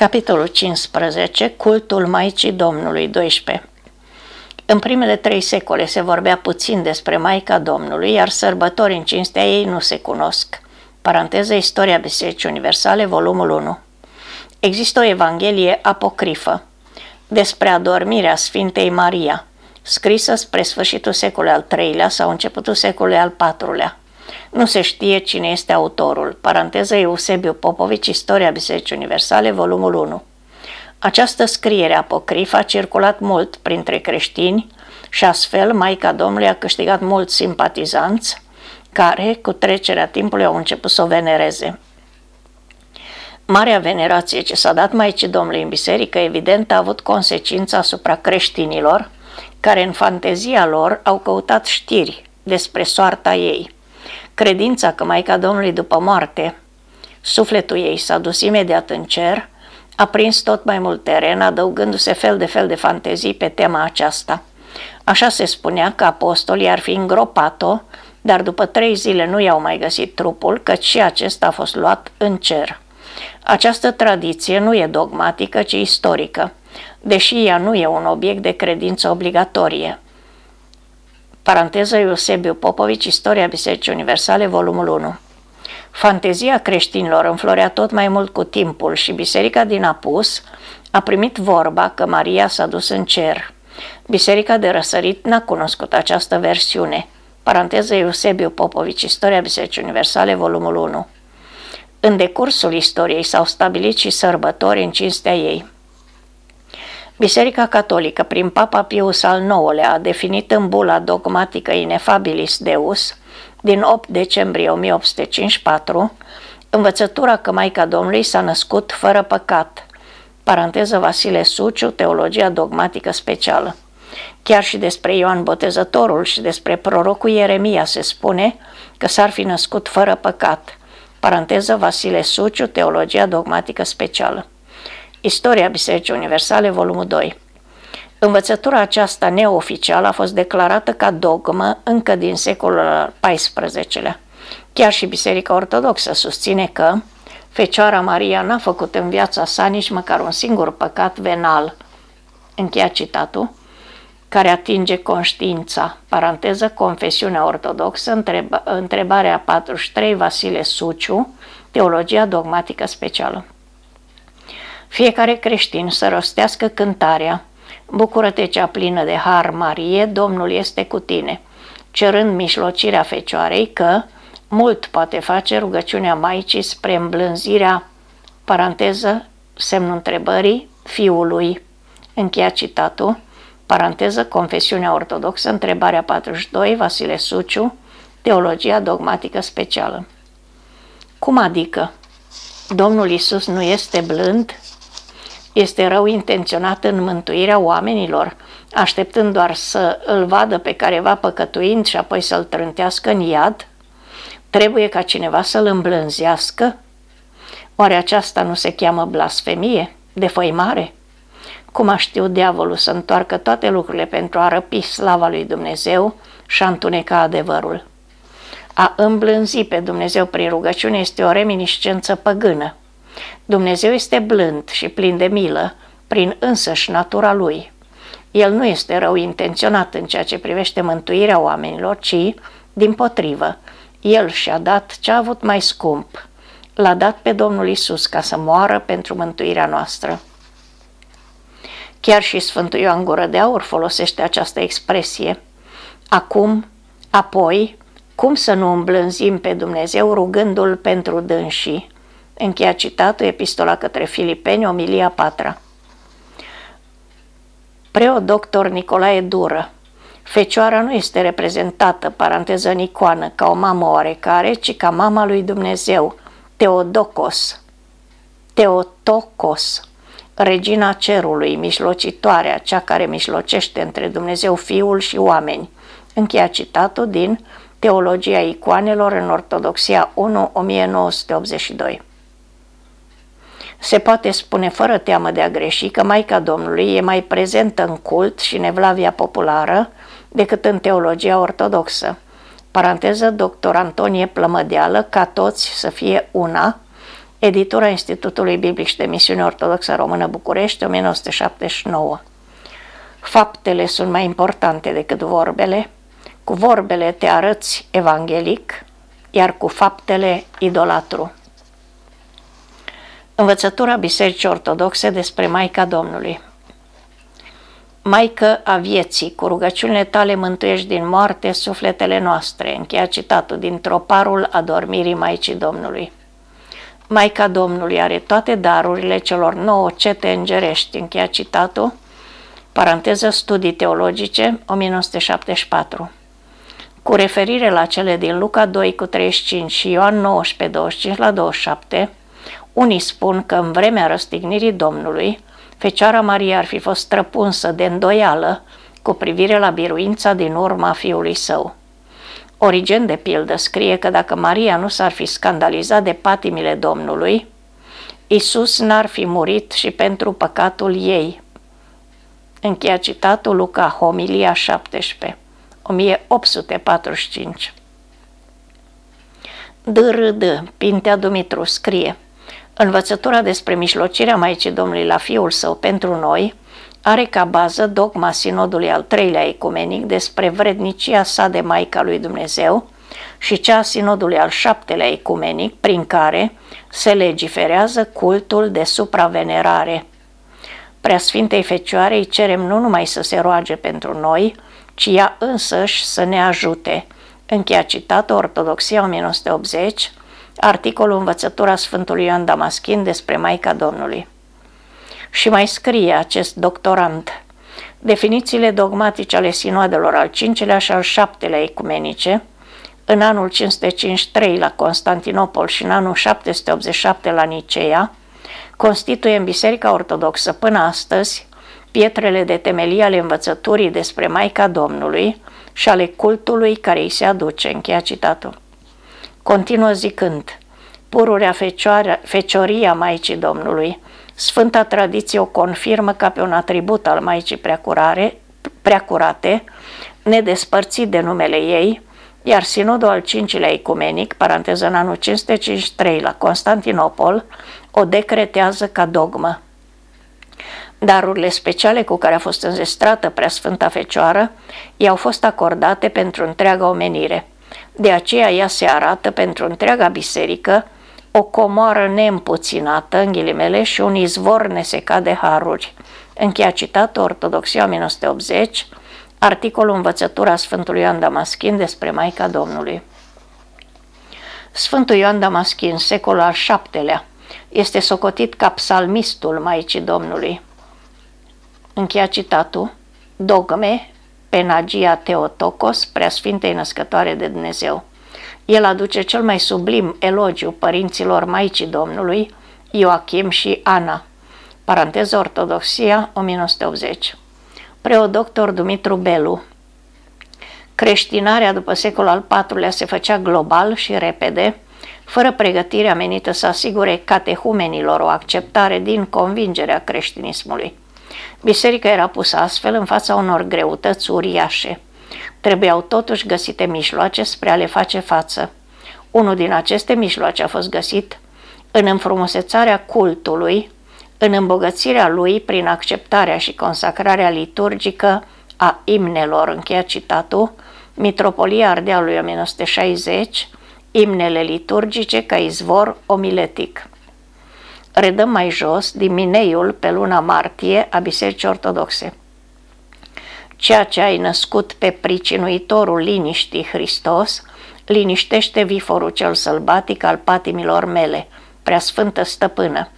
Capitolul 15. Cultul Maicii Domnului 12 În primele trei secole se vorbea puțin despre Maica Domnului, iar sărbători în cinstea ei nu se cunosc. Paranteză Istoria Bisericii Universale, volumul 1 Există o evanghelie apocrifă despre adormirea Sfintei Maria, scrisă spre sfârșitul secolului al III-lea sau începutul secolului al IV-lea. Nu se știe cine este autorul. Paranteză Eusebiu Popovici, Istoria Bisericii Universale, volumul 1. Această scriere apocrifă a circulat mult printre creștini și astfel Maica Domnului a câștigat mulți simpatizanți care, cu trecerea timpului, au început să o venereze. Marea venerație ce s-a dat Maicii Domnului în biserică, evident, a avut consecința asupra creștinilor, care în fantezia lor au căutat știri despre soarta ei. Credința că Maica Domnului după moarte, sufletul ei s-a dus imediat în cer, a prins tot mai mult teren, adăugându-se fel de fel de fantezii pe tema aceasta. Așa se spunea că apostolii ar fi îngropat-o, dar după trei zile nu i-au mai găsit trupul, căci și acesta a fost luat în cer. Această tradiție nu e dogmatică, ci istorică, deși ea nu e un obiect de credință obligatorie. Paranteză Eusebiu Popovici, Istoria Bisericii Universale, volumul 1. Fantezia creștinilor înflorea tot mai mult cu timpul și biserica din Apus a primit vorba că Maria s-a dus în cer. Biserica de răsărit n-a cunoscut această versiune. Paranteză Eusebiu Popovici, Istoria Bisericii Universale, volumul 1. În decursul istoriei s-au stabilit și sărbători în cinstea ei. Biserica Catolică, prin Papa Pius al IX-lea, a definit în bula dogmatică Inefabilis Deus din 8 decembrie 1854 învățătura că Maica Domnului s-a născut fără păcat. Paranteză Vasile Suciu, Teologia dogmatică specială. Chiar și despre Ioan Botezătorul și despre prorocul Ieremia se spune că s-ar fi născut fără păcat. Paranteză Vasile Suciu, Teologia dogmatică specială. Istoria Bisericii Universale, volumul 2. Învățătura aceasta neoficială a fost declarată ca dogmă încă din secolul al XIV-lea. Chiar și Biserica Ortodoxă susține că Fecioara Maria n-a făcut în viața sa nici măcar un singur păcat venal. Încheia citatul care atinge conștiința. Paranteză, Confesiunea Ortodoxă, întreba, întrebarea 43, Vasile Suciu, Teologia dogmatică specială. Fiecare creștin să rostească cântarea Bucură-te cea plină de har, Marie, Domnul este cu tine, cerând mișlocirea Fecioarei că mult poate face rugăciunea Maicii spre îmblânzirea, paranteză, semnul întrebării, fiului. Încheia citatul, paranteză, Confesiunea Ortodoxă, întrebarea 42, Vasile Suciu, Teologia dogmatică specială. Cum adică? Domnul Isus nu este blând? Este rău intenționat în mântuirea oamenilor, așteptând doar să îl vadă pe careva păcătuind și apoi să-l trântească în iad? Trebuie ca cineva să-l îmblânzească? Oare aceasta nu se cheamă blasfemie, defăimare? Cum a știut diavolul să întoarcă toate lucrurile pentru a răpi slava lui Dumnezeu și a întuneca adevărul? A îmblânzi pe Dumnezeu prin rugăciune este o reminiscență păgână. Dumnezeu este blând și plin de milă prin însăși natura lui. El nu este rău intenționat în ceea ce privește mântuirea oamenilor, ci, din potrivă, el și-a dat ce a avut mai scump. L-a dat pe Domnul Isus ca să moară pentru mântuirea noastră. Chiar și Sfântul Ioan Gură de Aur folosește această expresie. Acum, apoi, cum să nu îmblânzim pe Dumnezeu rugându-L pentru dânsii? Încheia citatul, epistola către Filipeni, omilia patra. Preot doctor Nicolae Dură. Fecioara nu este reprezentată, paranteză în icoană, ca o mamă oarecare, ci ca mama lui Dumnezeu, Teodocos, Teotocos, regina cerului, mișlocitoarea, cea care mișlocește între Dumnezeu Fiul și oameni. Încheia citatul din Teologia icoanelor în Ortodoxia 1, 1982. Se poate spune fără teamă de a greși că Maica Domnului e mai prezentă în cult și în evlavia populară decât în teologia ortodoxă. Paranteză, doctor Antonie Plămădeală, ca toți să fie una, Editura Institutului Biblic și de Misiune Ortodoxă Română București, 1979. Faptele sunt mai importante decât vorbele. Cu vorbele te arăți evanghelic, iar cu faptele idolatru. Învățătura Bisericii Ortodoxe despre Maica Domnului Maică a vieții, cu rugăciunile tale mântuiești din moarte sufletele noastre, încheia citatul din troparul adormirii Maicii Domnului. Maica Domnului are toate darurile celor nouă cete îngerești, încheia citatul, paranteză studii teologice, 1974. Cu referire la cele din Luca 2 cu 35 și Ioan 19, 25 la 27, unii spun că în vremea răstignirii Domnului, Fecioara Maria ar fi fost străpunsă de îndoială cu privire la biruința din urma fiului său. Origen de pildă scrie că dacă Maria nu s-ar fi scandalizat de patimile Domnului, Isus n-ar fi murit și pentru păcatul ei. Încheia citatul Luca, Homilia 17, 1845. D.R.D. Pintea Dumitru scrie Învățătura despre mijlocirea Maicii Domnului la Fiul Său pentru noi are ca bază dogma sinodului al treilea ecumenic despre vrednicia sa de Maica lui Dumnezeu și cea a sinodului al șaptelea ecumenic prin care se legiferează cultul de supravenerare. Preasfintei Fecioarei cerem nu numai să se roage pentru noi, ci ea însăși să ne ajute. Încheia citat Ortodoxia 1980, articolul Învățătura Sfântului Ioan Damaschin despre Maica Domnului. Și mai scrie acest doctorant, definițiile dogmatice ale sinoadelor al cincelea și al șaptelea ecumenice, în anul 553 la Constantinopol și în anul 787 la Nicea, constituie în Biserica Ortodoxă până astăzi pietrele de temelie ale învățăturii despre Maica Domnului și ale cultului care îi se aduce, încheia citatul. Continuă zicând, pururea fecioarea, fecioria Maicii Domnului, Sfânta tradiție o confirmă ca pe un atribut al Maicii Preacurare, Preacurate, nedespărțit de numele ei, iar sinodul al cincilea ecumenic, paranteză în anul 553 la Constantinopol, o decretează ca dogmă. Darurile speciale cu care a fost înzestrată Preasfânta Fecioară i-au fost acordate pentru întreaga omenire – de aceea ea se arată pentru întreaga biserică o comoară neîmpuținată, în ghilimele, și un izvor nesecat de haruri. Încheia citat Ortodoxia 1980, articolul Învățătura Sfântului Ioan Damaschin despre Maica Domnului. Sfântul Ioan Damaschin, secolul al VII-lea, este socotit ca psalmistul Maicii Domnului. Încheia citatul, dogme, Penagia Teotocos, preasfintei născătoare de Dumnezeu. El aduce cel mai sublim elogiu părinților Maicii Domnului, Ioachim și Ana. Paranteză Ortodoxia 1980. Preot doctor Dumitru Belu. Creștinarea după secolul al IV-lea se făcea global și repede, fără pregătire menită să asigure catehumenilor o acceptare din convingerea creștinismului. Biserica era pusă astfel în fața unor greutăți uriașe. Trebuiau totuși găsite mijloace spre a le face față. Unul din aceste mijloace a fost găsit în înfrumusețarea cultului, în îmbogățirea lui prin acceptarea și consacrarea liturgică a imnelor, încheia citatul, Mitropolia Ardealului 1960, imnele liturgice ca izvor omiletic redăm mai jos Mineiul pe luna martie a Bisericii Ortodoxe. Ceea ce ai născut pe pricinuitorul liniștii Hristos, liniștește viforul cel sălbatic al patimilor mele, preasfântă stăpână.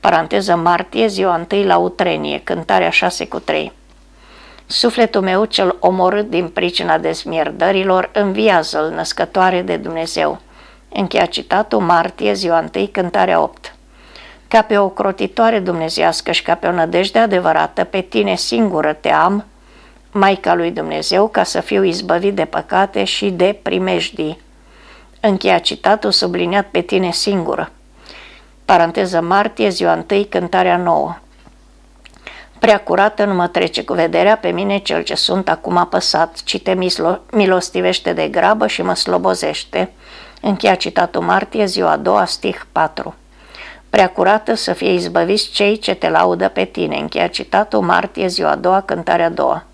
Paranteză martie, ziua 1 la Utrenie, cântarea 6 cu 3. Sufletul meu cel omorât din pricina dezmierdărilor, înviază-l născătoare de Dumnezeu. Încheia citatul martie, ziua 1, cântarea 8 ca pe o crotitoare dumnezească și ca pe o nădejde adevărată, pe tine singură te am, Maica lui Dumnezeu, ca să fiu izbăvit de păcate și de primejdii. Încheia citatul subliniat pe tine singură. Paranteză martie, ziua 1, cântarea nouă. Prea curată nu mă trece cu vederea pe mine cel ce sunt acum apăsat, ci te milostivește de grabă și mă slobozește. Încheia citatul martie, ziua a doua, stih 4. Prea curată să fie izbăviți cei ce te laudă pe tine. Încheia citatul Martie, ziua a doua, cântarea a doua.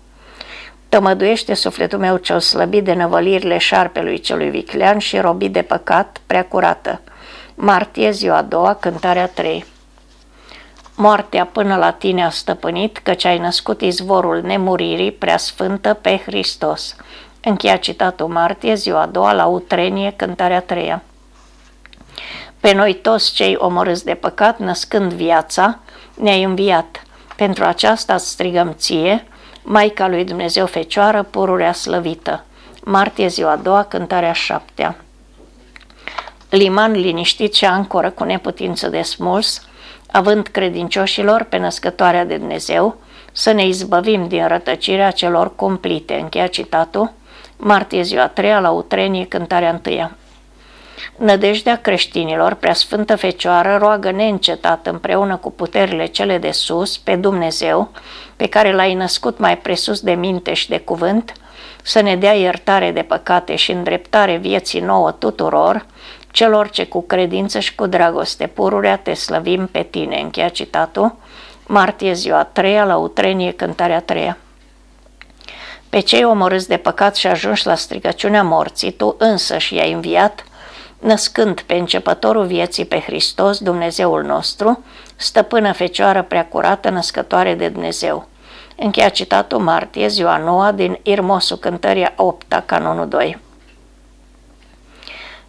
Tămăduiește sufletul meu cel slăbit de năvălirile șarpelui celui viclean și robit de păcat, prea curată. Martie, ziua a doua, cântarea trei. Moartea până la tine a stăpânit, căci ai născut izvorul nemuririi, prea sfântă pe Hristos. Încheia citatul martie, ziua a doua, la utrenie, cântarea treia. Pe noi toți cei omorâți de păcat, născând viața, ne-ai înviat. Pentru aceasta strigăm ție, Maica lui Dumnezeu Fecioară, pururea slăvită. Martie, ziua a doua, cântarea șaptea. Liman liniștit și ancoră cu neputință de smuls, având credincioșilor pe născătoarea de Dumnezeu, să ne izbăvim din rătăcirea celor cumplite. Încheia citatul, martie ziua treia la Utrenie, cântarea întâia. Nădejdea creștinilor, preasfântă Fecioară, roagă neîncetat împreună cu puterile cele de sus pe Dumnezeu, pe care l-ai născut mai presus de minte și de cuvânt, să ne dea iertare de păcate și îndreptare vieții nouă tuturor, celor ce cu credință și cu dragoste pururea te slăvim pe tine. Încheia citatul, martie ziua a treia, la utrenie, cântarea treia. Pe cei omorâți de păcat și ajunși la strigăciunea morții, tu însă și i-ai înviat, născând pe începătorul vieții pe Hristos, Dumnezeul nostru, stăpână fecioară preacurată, născătoare de Dumnezeu. Încheia citatul martie, ziua noua, din Irmosul cântării 8 canonul 2.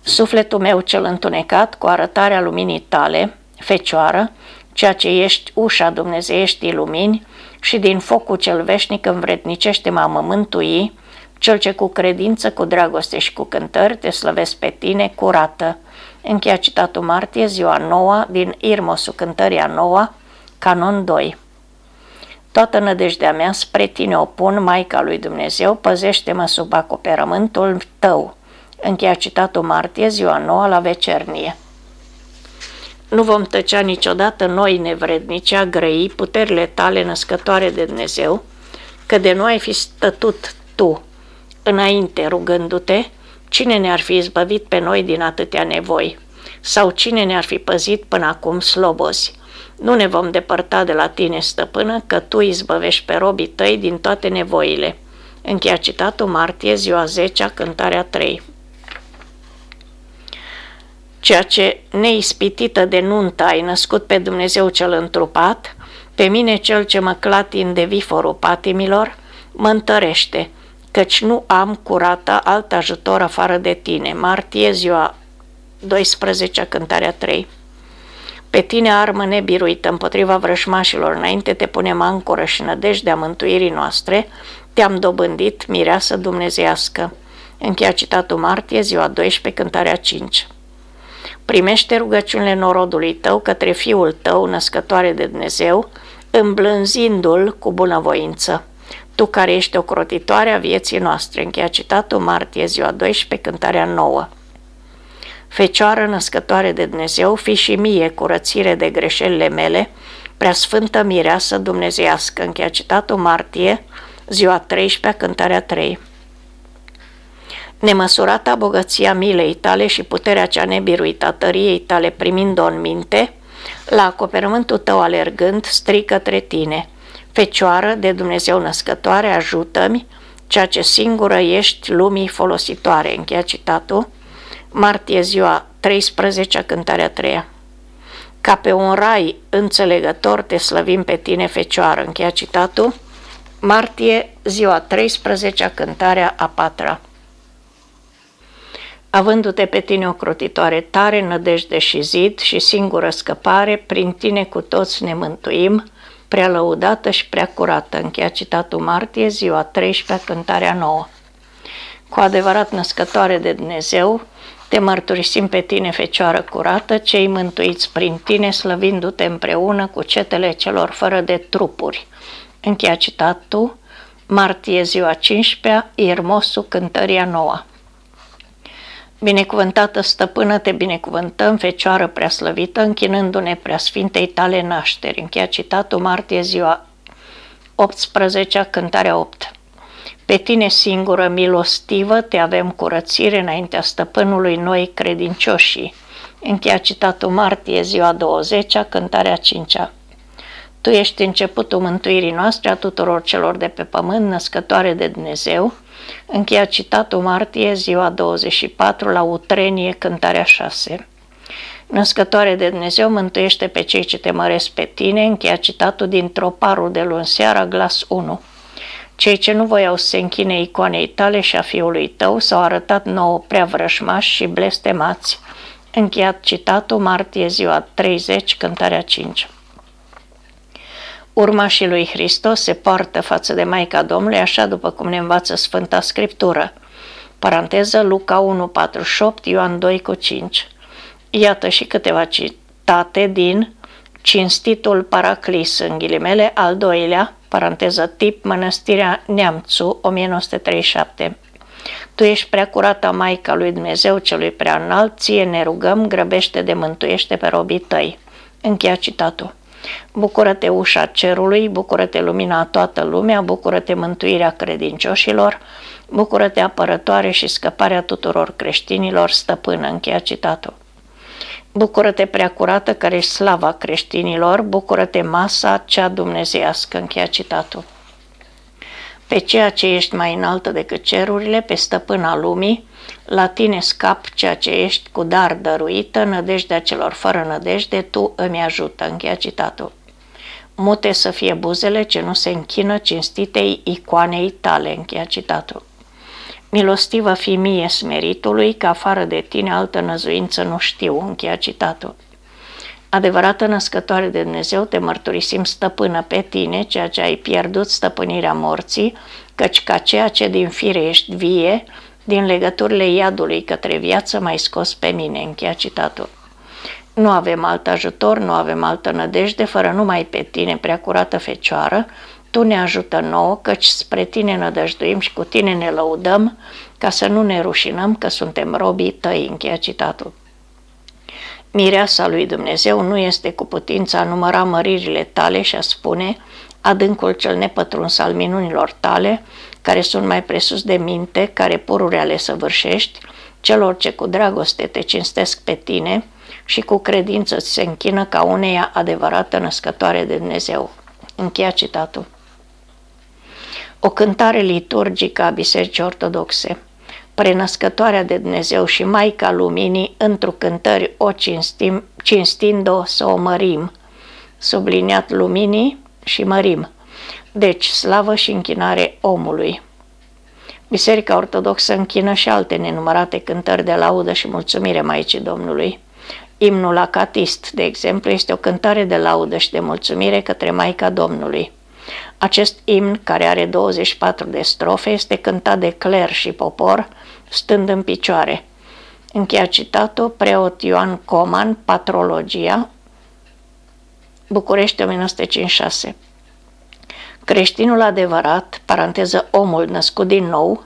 Sufletul meu cel întunecat, cu arătarea luminii tale, fecioară, ceea ce ești ușa dumnezeieștii lumini și din focul cel veșnic învrednicește-mă a mă mântui, cel ce cu credință, cu dragoste și cu cântări te slăvesc pe tine curată. Încheia citatul martie, ziua noua, din Irmosul cântării a noua, canon 2. Toată nădejdea mea spre tine o pun, Maica lui Dumnezeu, păzește-mă sub acoperământul tău. Încheia citatul martie, ziua noua, la vecernie. Nu vom tăcea niciodată noi nevrednici a grăi puterile tale născătoare de Dumnezeu, că de noi ai fi stătut tu, înainte rugându-te, cine ne-ar fi izbăvit pe noi din atâtea nevoi? Sau cine ne-ar fi păzit până acum slobozi? Nu ne vom depărta de la tine, stăpână, că tu izbăvești pe robii tăi din toate nevoile. Încheia citatul martie, ziua 10, cântarea 3. Ceea ce neispitită de nuntă ai născut pe Dumnezeu cel întrupat, pe mine cel ce mă clatin de viforul patimilor, mă întărește, căci nu am curată alt ajutor afară de tine. Martie, ziua 12, cântarea 3. Pe tine, armă nebiruită împotriva vrășmașilor, înainte te punem ancoră și nădejdea mântuirii noastre, te-am dobândit mireasă dumnezească. Încheia citatul martie, ziua 12, cântarea 5. Primește rugăciunile norodului tău către Fiul tău, născătoare de Dumnezeu, îmblânzindu-l cu bunăvoință. Tu care ești o crotitoare a vieții noastre, încheia citatul martie, ziua 12, cântarea nouă. Fecioară născătoare de Dumnezeu, fi și mie curățire de greșelile mele, prea sfântă mireasă dumnezeiască, încheia citatul martie, ziua 13, cântarea 3. Nemăsurata bogăția milei tale și puterea cea nebiruită a tăriei tale primind-o în minte, la acoperământul tău alergând, strică către tine. Fecioară de Dumnezeu născătoare, ajută-mi, ceea ce singură ești lumii folositoare. Încheia citatul. Martie ziua 13, cântarea 3. Ca pe un rai înțelegător te slăvim pe tine, Fecioară. Încheia citatul. Martie, ziua 13, cântarea a patra. Avându-te pe tine o crotitoare tare, nădejde și zid și singură scăpare, prin tine cu toți ne mântuim, prea lăudată și prea curată. Încheia citatul martie, ziua 13, cântarea nouă. Cu adevărat născătoare de Dumnezeu, te mărturisim pe tine, Fecioară curată, cei mântuiți prin tine, slăvindu-te împreună cu cetele celor fără de trupuri. Încheia citatul, martie, ziua 15, Irmosul, cântăria noua. Binecuvântată stăpână, te binecuvântăm, Fecioară preaslăvită, închinându-ne preasfintei tale nașteri. Încheia citatul martie ziua 18, cântarea 8. Pe tine singură milostivă te avem curățire înaintea stăpânului noi credincioșii. Încheia citatul martie, ziua 20 cântarea 5 -a. Tu ești începutul mântuirii noastre a tuturor celor de pe pământ, născătoare de Dumnezeu. Încheia citatul martie, ziua 24, la Utrenie, cântarea 6. Născătoare de Dumnezeu, mântuiește pe cei ce te măresc pe tine, încheia citatul din Troparul de luni seara, glas 1. Cei ce nu voiau să se închine icoanei tale și a fiului tău s-au arătat nouă prea vrășmași și blestemați. Încheiat citatul, martie ziua 30, cântarea 5. Urmașii lui Hristos se poartă față de Maica Domnului așa după cum ne învață Sfânta Scriptură. Paranteză Luca 1, 48, Ioan 2 cu 5. Iată și câteva citate din Cinstitul Paraclis, în ghilimele, al doilea, paranteză tip, Mănăstirea Neamțu, 1937. Tu ești prea curată Maica lui Dumnezeu celui prea înalt, ție ne rugăm, grăbește de mântuiește pe robii tăi. Încheia citatul. Bucură-te ușa cerului, bucură-te lumina toată lumea, bucură-te mântuirea credincioșilor, bucură-te apărătoare și scăparea tuturor creștinilor, stăpână, încheia citatul. Bucură-te prea curată care e slava creștinilor, bucură-te masa cea dumnezeiască, încheia citatul. Pe ceea ce ești mai înaltă decât cerurile, pe stăpâna lumii, la tine scap ceea ce ești cu dar dăruită, nădejdea celor fără nădejde, tu îmi ajută, încheia citatul. Mute să fie buzele ce nu se închină cinstitei icoanei tale, încheia citatul. Milostivă fi mie smeritului, că afară de tine altă năzuință nu știu, încheia citatul. Adevărată născătoare de Dumnezeu, te mărturisim stăpână pe tine, ceea ce ai pierdut stăpânirea morții, căci ca ceea ce din fire ești vie, din legăturile iadului către viață mai scos pe mine, încheia citatul. Nu avem alt ajutor, nu avem altă nădejde, fără numai pe tine, prea curată fecioară, tu ne ajută nouă, căci spre tine nădăjduim și cu tine ne lăudăm, ca să nu ne rușinăm că suntem robii tăi, încheia citatul. Mireasa lui Dumnezeu nu este cu putința a număra măririle tale și a spune adâncul cel nepătruns al minunilor tale, care sunt mai presus de minte, care pururea le săvârșești, celor ce cu dragoste te cinstesc pe tine și cu credință ți se închină ca uneia adevărată născătoare de Dumnezeu. Încheia citatul. O cântare liturgică a Bisericii Ortodoxe prenăscătoarea de Dumnezeu și Maica Luminii, într-o cântări o cinstim, cinstind-o să o mărim. Subliniat luminii și mărim. Deci, slavă și închinare omului. Biserica Ortodoxă închină și alte nenumărate cântări de laudă și mulțumire Maicii Domnului. Imnul acatist, de exemplu, este o cântare de laudă și de mulțumire către Maica Domnului. Acest imn, care are 24 de strofe, este cântat de cler și popor, stând în picioare. Încheia citatul, preot Ioan Coman, Patrologia, București 1956. Creștinul adevărat, paranteză omul născut din nou,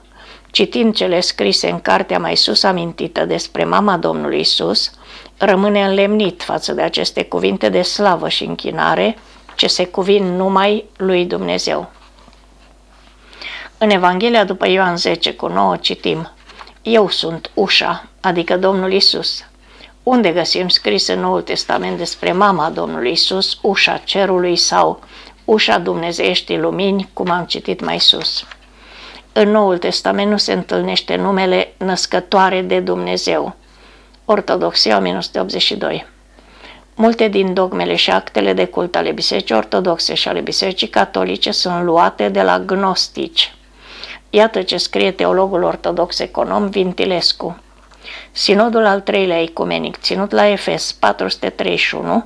citind cele scrise în cartea mai sus amintită despre mama Domnului Isus, rămâne înlemnit față de aceste cuvinte de slavă și închinare ce se cuvin numai lui Dumnezeu. În Evanghelia după Ioan 10 cu 9 citim Eu sunt ușa, adică Domnul Isus. Unde găsim scris în Noul Testament despre mama Domnului Isus, ușa cerului sau ușa dumnezeieștii lumini, cum am citit mai sus. În Noul Testament nu se întâlnește numele născătoare de Dumnezeu. Ortodoxia 1982 Multe din dogmele și actele de cult ale Bisericii Ortodoxe și ale Bisericii Catolice sunt luate de la gnostici. Iată ce scrie teologul ortodox econom Vintilescu. Sinodul al treilea ecumenic, ținut la Efes 431,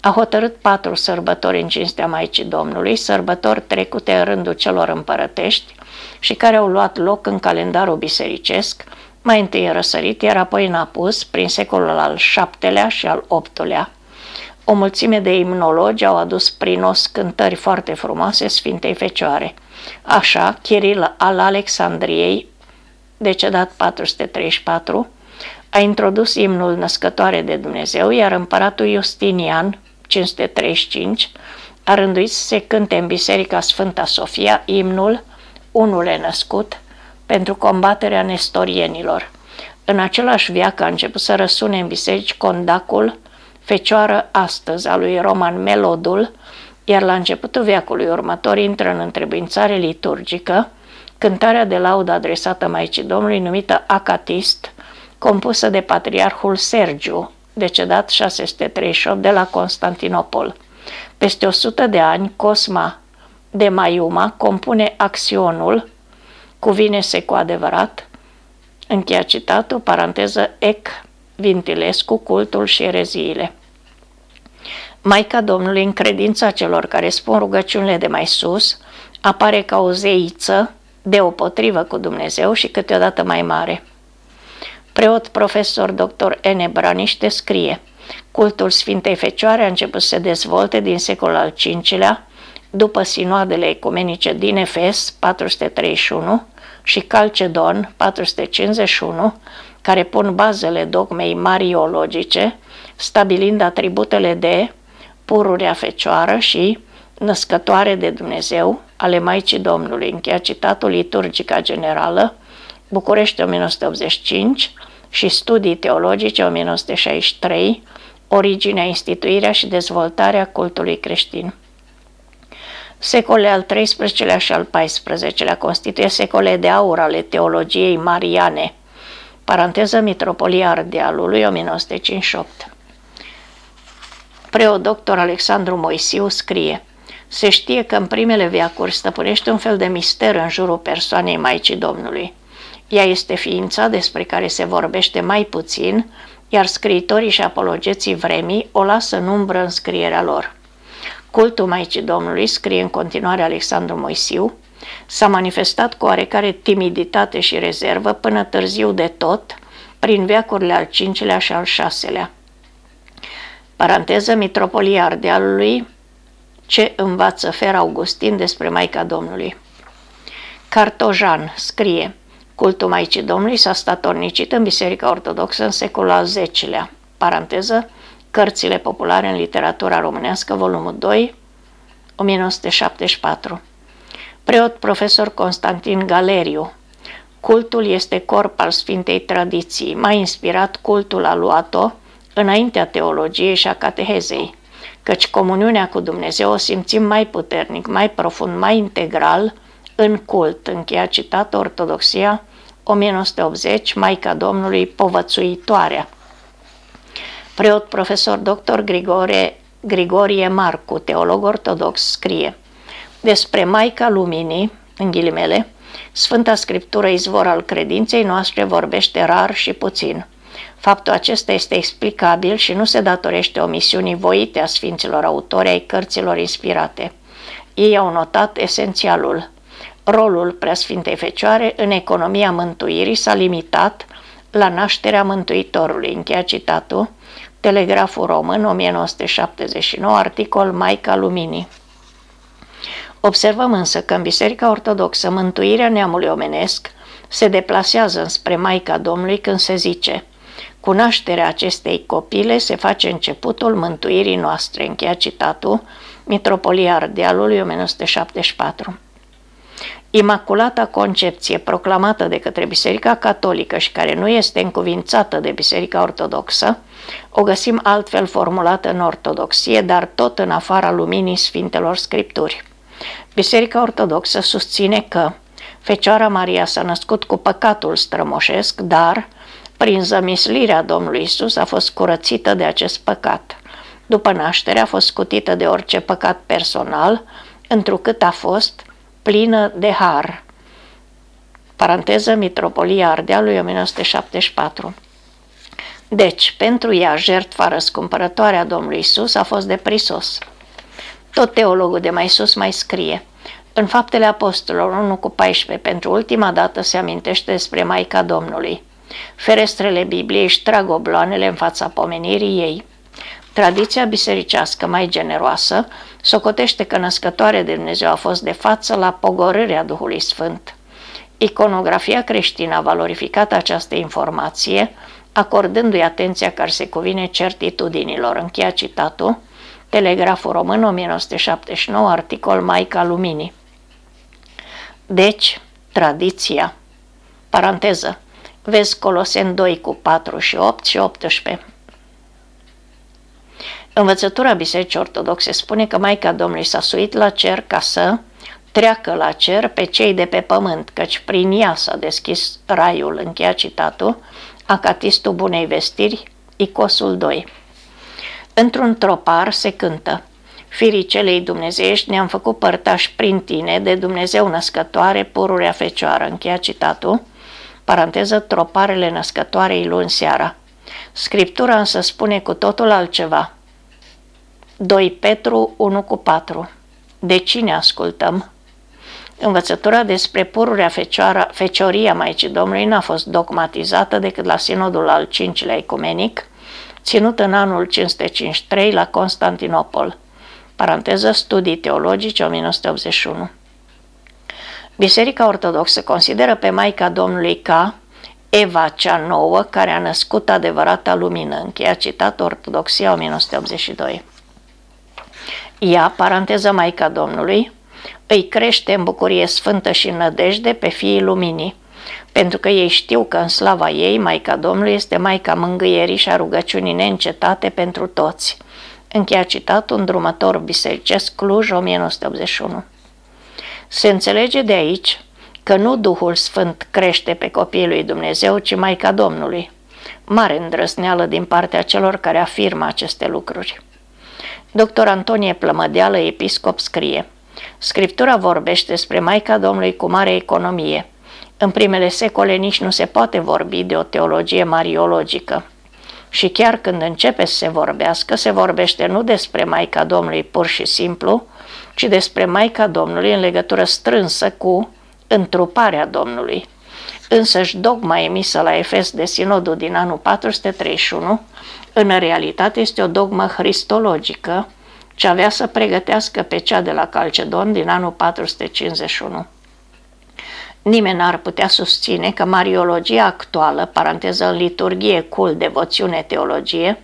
a hotărât patru sărbători în cinstea Maicii Domnului, sărbători trecute în rândul celor împărătești și care au luat loc în calendarul bisericesc, mai întâi în răsărit, iar apoi în apus, prin secolul al VII-lea și al VIII-lea. O mulțime de imnologi au adus prin os cântări foarte frumoase Sfintei Fecioare. Așa, Chiril al Alexandriei, decedat 434, a introdus imnul Născătoare de Dumnezeu, iar împăratul Justinian, 535, a rânduit să se cânte în Biserica Sfânta Sofia imnul Unul e născut pentru combaterea nestorienilor. În același viac a început să răsune în biserici condacul Fecioară astăzi a lui Roman Melodul, iar la începutul veacului următor intră în întrebințare liturgică cântarea de laudă adresată Maicii Domnului numită Acatist, compusă de patriarhul Sergiu, decedat 638 de la Constantinopol. Peste 100 de ani, Cosma de Maiuma compune acționul, cuvine-se cu adevărat, încheia citatul, paranteză, ec, Vintilescu, cultul și ereziile. Maica Domnului, în credința celor care spun rugăciunile de mai sus, apare ca o zeiță deopotrivă cu Dumnezeu și câteodată mai mare. Preot profesor dr. N. Braniște scrie Cultul Sfintei Fecioare a început să se dezvolte din secolul al V-lea, după sinoadele ecumenice din Efes 431 și Calcedon 451, care pun bazele dogmei mariologice, stabilind atributele de pururea fecioară și născătoare de Dumnezeu ale Maicii Domnului, încheia citatul Liturgica Generală, București 1985 și Studii Teologice 1963, Originea, instituirea și dezvoltarea cultului creștin. Secolele al XIII-lea și al XIV-lea constituie secole de aur ale teologiei mariane, paranteză Mitropolia Ardealului 1958. Preot doctor Alexandru Moisiu scrie Se știe că în primele viacuri stăpânește un fel de mister în jurul persoanei Maicii Domnului. Ea este ființa despre care se vorbește mai puțin, iar scriitorii și apologeții vremii o lasă în umbră în scrierea lor. Cultul Maicii Domnului, scrie în continuare Alexandru Moisiu, s-a manifestat cu oarecare timiditate și rezervă până târziu de tot, prin veacurile al cincilea și al șaselea. Paranteză, Mitropolia Ardealului, ce învață Fer Augustin despre Maica Domnului. Cartojan scrie, cultul Maicii Domnului s-a statornicit în Biserica Ortodoxă în secolul al X-lea. Paranteză, Cărțile populare în literatura românească, volumul 2, 1974. Preot profesor Constantin Galeriu. Cultul este corp al Sfintei Tradiții. M-a inspirat cultul aluato înaintea teologiei și a catehezei, căci comuniunea cu Dumnezeu o simțim mai puternic, mai profund, mai integral în cult. Încheia citat Ortodoxia 1980, Maica Domnului Povățuitoarea. Preot profesor dr. Grigore, Grigorie Marcu, teolog ortodox, scrie despre Maica Luminii, în ghilimele, Sfânta Scriptură izvor al credinței noastre vorbește rar și puțin. Faptul acesta este explicabil și nu se datorește omisiunii voite a sfinților autori ai cărților inspirate. Ei au notat esențialul. Rolul Preasfintei Fecioare în economia mântuirii s-a limitat la nașterea Mântuitorului, încheia citatul, Telegraful Român, 1979, articol Maica Luminii. Observăm însă că în Biserica Ortodoxă mântuirea neamului omenesc se deplasează înspre Maica Domnului când se zice Cu nașterea acestei copile se face începutul mântuirii noastre, încheia citatul Mitropolia Ardealului 1974. Imaculata Concepție, proclamată de către Biserica Catolică și care nu este încuvințată de Biserica Ortodoxă, o găsim altfel formulată în Ortodoxie, dar tot în afara luminii Sfintelor Scripturi. Biserica Ortodoxă susține că Fecioara Maria s-a născut cu păcatul strămoșesc, dar, prin zămislirea Domnului Isus, a fost curățită de acest păcat. După naștere a fost scutită de orice păcat personal, întrucât a fost plină de har. Paranteză Mitropolia Ardealului 1974 Deci, pentru ea, jertfa răscumpărătoare a Domnului Isus a fost de prisos. Tot teologul de mai sus mai scrie În faptele apostolilor 1 cu 14, pentru ultima dată se amintește despre Maica Domnului. Ferestrele Bibliei își trag obloanele în fața pomenirii ei. Tradiția bisericească mai generoasă socotește că născătoare de Dumnezeu a fost de față la pogorârea Duhului Sfânt. Iconografia creștină a valorificat această informație, acordându-i atenția care se cuvine certitudinilor. Încheia citatul, Telegraful Român 1979, articol Maica Luminii. Deci, tradiția. Paranteză. Vezi Coloseni 2 cu 4 și 8 și 18. Învățătura Bisericii Ortodoxe spune că Maica Domnului s-a suit la cer ca să treacă la cer pe cei de pe pământ, căci prin ea s-a deschis raiul, încheia citatul, Acatistul Bunei Vestiri, Icosul 2. Într-un tropar se cântă Firii celei dumnezeiești ne-am făcut părtași prin tine de Dumnezeu născătoare, pururea fecioară, încheia citatul, paranteză troparele născătoarei luni seara. Scriptura însă spune cu totul altceva. 2 Petru 1 cu 4 De cine ascultăm? Învățătura despre pururea fecioara, fecioria Maicii Domnului n-a fost dogmatizată decât la sinodul al cincilea ecumenic, ținut în anul 553 la Constantinopol. Paranteză Studii teologice 1981. Biserica Ortodoxă consideră pe Maica Domnului ca Eva cea nouă care a născut adevărata lumină, încheia citat Ortodoxia 1982. Ea, paranteză Maica Domnului, îi crește în bucurie sfântă și în nădejde pe fiii luminii, pentru că ei știu că în slava ei, Maica Domnului este Maica mângâierii și a rugăciunii neîncetate pentru toți. Încheia citat un drumător bisericesc Cluj 1981. Se înțelege de aici că nu Duhul Sfânt crește pe copiii lui Dumnezeu, ci Maica Domnului. Mare îndrăsneală din partea celor care afirmă aceste lucruri. Dr. Antonie Plămădeală, episcop, scrie Scriptura vorbește despre Maica Domnului cu mare economie. În primele secole nici nu se poate vorbi de o teologie mariologică. Și chiar când începe să se vorbească, se vorbește nu despre Maica Domnului pur și simplu, ci despre Maica Domnului în legătură strânsă cu întruparea Domnului. Însăși dogma emisă la Efes de Sinodul din anul 431, în realitate este o dogmă cristologică, ce avea să pregătească pe cea de la Calcedon din anul 451. Nimeni n-ar putea susține că mariologia actuală, paranteză în liturgie, cul, devoțiune, teologie,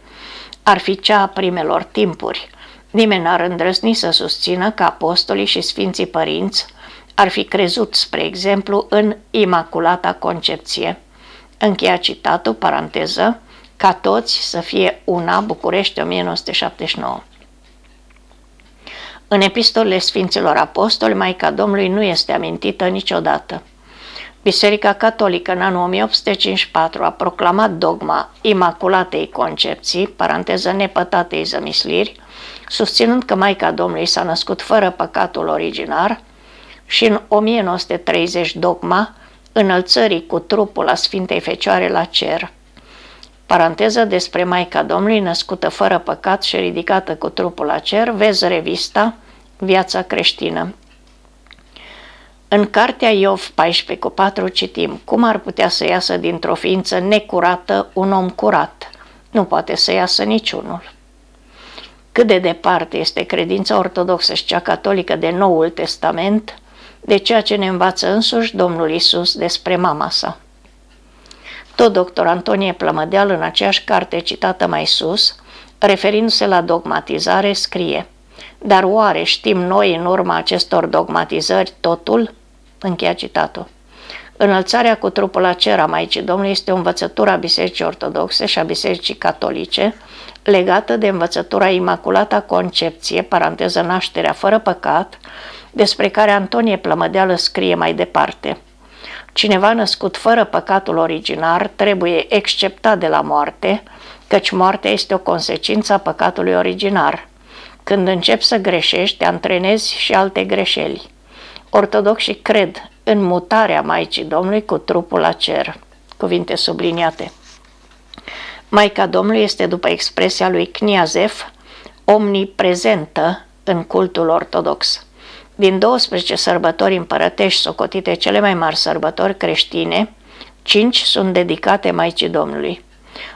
ar fi cea a primelor timpuri. Nimeni n-ar îndrăzni să susțină că apostolii și sfinții părinți ar fi crezut, spre exemplu, în Imaculata Concepție. Încheia citatul, paranteză, ca toți să fie una, București 1979. În epistolele Sfinților Apostoli, Maica Domnului nu este amintită niciodată. Biserica Catolică în anul 1854 a proclamat dogma Imaculatei Concepții, paranteză nepătatei zămisliri, susținând că Maica Domnului s-a născut fără păcatul originar și în 1930 dogma înălțării cu trupul a Sfintei Fecioare la cer. Paranteză despre Maica Domnului născută fără păcat și ridicată cu trupul la cer, vezi revista Viața creștină. În cartea Iov 14 cu 4 citim cum ar putea să iasă dintr-o ființă necurată un om curat. Nu poate să iasă niciunul. Cât de departe este credința ortodoxă și cea catolică de Noul Testament de ceea ce ne învață însuși Domnul Isus despre mama sa. Tot doctor Antonie Plămădeal, în aceeași carte citată mai sus, referindu-se la dogmatizare, scrie Dar oare știm noi în urma acestor dogmatizări totul? Încheia citatul. Înălțarea cu trupul la cer a Maicii Domnului este o învățătură a Bisericii Ortodoxe și a Bisericii Catolice, legată de învățătura Imaculata Concepție, paranteză nașterea fără păcat, despre care Antonie Plămădeală scrie mai departe. Cineva născut fără păcatul originar trebuie exceptat de la moarte, căci moartea este o consecință a păcatului originar. Când începi să greșești, antrenezi și alte greșeli. Ortodoxii cred în mutarea Maicii Domnului cu trupul la cer. Cuvinte subliniate. Maica Domnului este, după expresia lui Kniazef, omniprezentă în cultul ortodox. Din 12 sărbători împărătești socotite cele mai mari sărbători creștine, cinci sunt dedicate Maicii Domnului.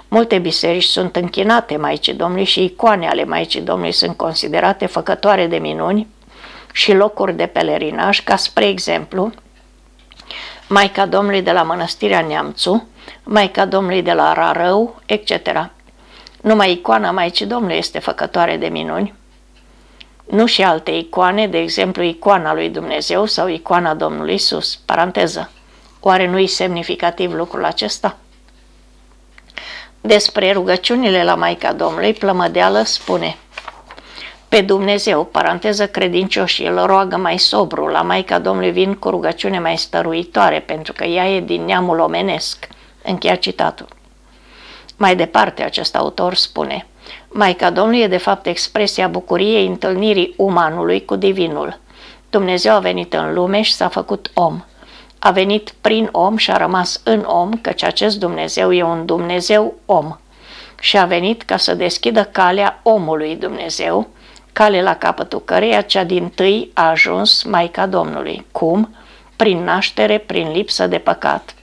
Multe biserici sunt închinate Maicii Domnului și icoane ale Maicii Domnului sunt considerate făcătoare de minuni și locuri de pelerinaj, ca spre exemplu Maica Domnului de la Mănăstirea Neamțu, Maica Domnului de la Rarău, etc. Numai icoana Maicii Domnului este făcătoare de minuni, nu și alte icoane, de exemplu icoana lui Dumnezeu sau icoana Domnului Isus. Paranteză. Oare nu-i semnificativ lucrul acesta? Despre rugăciunile la Maica Domnului, Plămădeală spune Pe Dumnezeu, paranteză credincioși, îl roagă mai sobru, la Maica Domnului vin cu rugăciune mai stăruitoare, pentru că ea e din neamul omenesc. Încheia citatul. Mai departe, acest autor spune Maica Domnului e de fapt expresia bucuriei întâlnirii umanului cu divinul. Dumnezeu a venit în lume și s-a făcut om. A venit prin om și a rămas în om, căci acest Dumnezeu e un Dumnezeu om. Și a venit ca să deschidă calea omului Dumnezeu, cale la capătul căreia cea din tâi a ajuns Maica Domnului. Cum? Prin naștere, prin lipsă de păcat.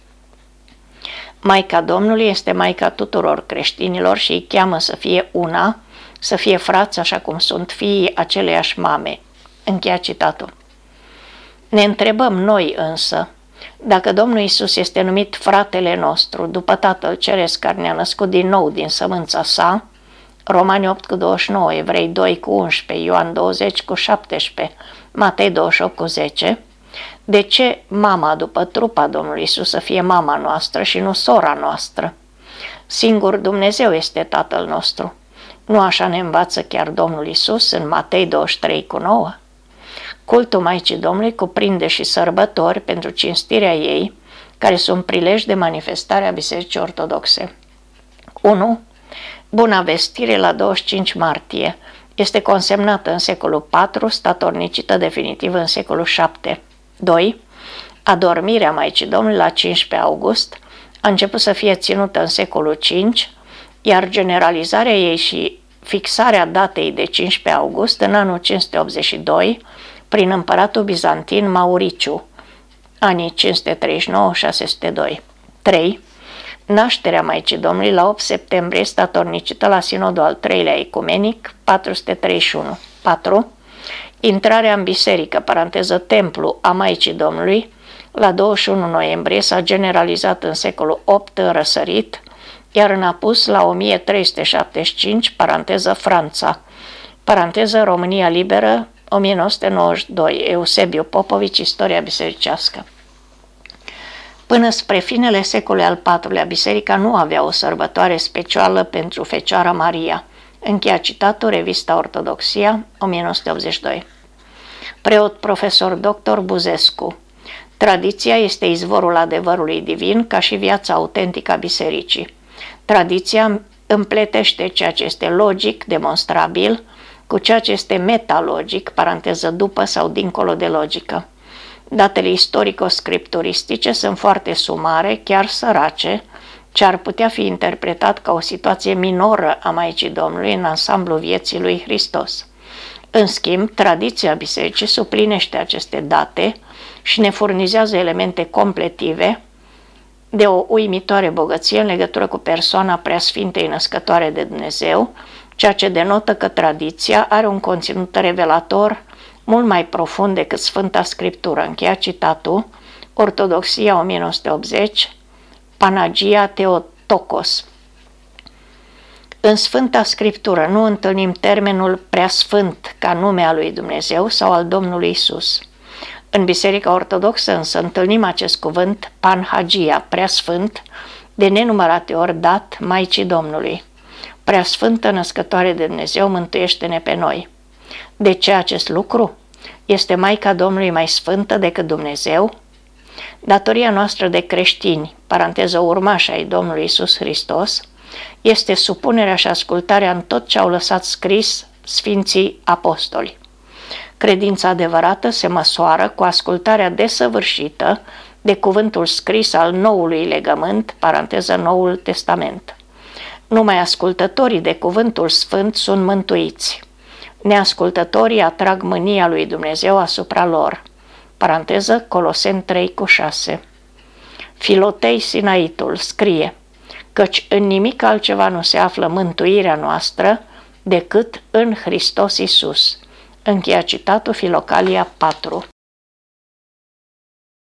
Maica Domnului este Maica tuturor creștinilor și îi cheamă să fie una, să fie frați așa cum sunt fiii aceleiași mame. Încheia citatul. Ne întrebăm noi însă, dacă Domnul Isus este numit fratele nostru după Tatăl Ceresc care ne-a născut din nou din sămânța sa, Romani 8 cu 29, Evrei 2 cu 11, Ioan 20 cu 17, Matei 28 cu 10, de ce mama după trupa Domnului Isus să fie mama noastră și nu sora noastră? Singur Dumnezeu este Tatăl nostru. Nu așa ne învață chiar Domnul Isus în Matei 23 cu 9? Cultul Maicii Domnului cuprinde și sărbători pentru cinstirea ei, care sunt prilej de manifestare a Bisericii Ortodoxe. 1. Buna vestire la 25 martie. Este consemnată în secolul IV, statornicită definitiv în secolul VII. 2. Adormirea Maicii Domnului la 15 august a început să fie ținută în secolul V, iar generalizarea ei și fixarea datei de 15 august în anul 582 prin împăratul bizantin Mauriciu, anii 539-602. 3. Nașterea Maicii Domnului la 8 septembrie statornicită la Sinodul al III-lea Ecumenic, 431. 4. Intrarea în biserică, paranteză templu a Maicii Domnului, la 21 noiembrie s-a generalizat în secolul VIII în răsărit, iar în apus la 1375, paranteză Franța, paranteză România Liberă, 1992, Eusebiu Popovici, Istoria bisericească. Până spre finele secolului al IV-lea, biserica nu avea o sărbătoare specială pentru Fecioara Maria. Încheia citatul Revista Ortodoxia, 1982. Preot profesor dr. Buzescu Tradiția este izvorul adevărului divin ca și viața autentică a bisericii. Tradiția împletește ceea ce este logic, demonstrabil, cu ceea ce este metalogic, paranteză după sau dincolo de logică. Datele istorico-scripturistice sunt foarte sumare, chiar sărace, ce ar putea fi interpretat ca o situație minoră a Maicii Domnului în ansamblu vieții lui Hristos. În schimb, tradiția bisericii suplinește aceste date și ne furnizează elemente completive de o uimitoare bogăție în legătură cu persoana preasfintei născătoare de Dumnezeu, ceea ce denotă că tradiția are un conținut revelator mult mai profund decât Sfânta Scriptură. Încheia citatul, Ortodoxia 1980, Panagia Teotokos. În Sfânta Scriptură nu întâlnim termenul preasfânt ca nume al lui Dumnezeu sau al Domnului Isus. În Biserica Ortodoxă însă întâlnim acest cuvânt Panhagia, preasfânt, de nenumărate ori dat Maicii Domnului. Preasfântă născătoare de Dumnezeu, mântuiește-ne pe noi. De ce acest lucru? Este Maica Domnului mai sfântă decât Dumnezeu? Datoria noastră de creștini, paranteză urmașa ai Domnului Isus Hristos, este supunerea și ascultarea în tot ce au lăsat scris Sfinții Apostoli. Credința adevărată se măsoară cu ascultarea desăvârșită de cuvântul scris al noului legământ, paranteză Noul Testament. Numai ascultătorii de cuvântul sfânt sunt mântuiți. Neascultătorii atrag mânia lui Dumnezeu asupra lor. Paranteză Colosen 3 cu 6. Filotei Sinaitul scrie căci în nimic altceva nu se află mântuirea noastră decât în Hristos Isus. Încheia citatul Filocalia 4.